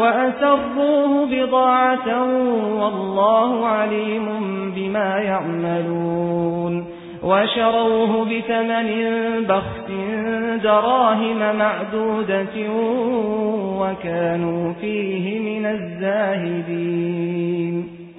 وأسروه بضاعة والله عليم بما يعملون وشروه بثمن بخت دراهم معدودة وكانوا فيه من الزاهدين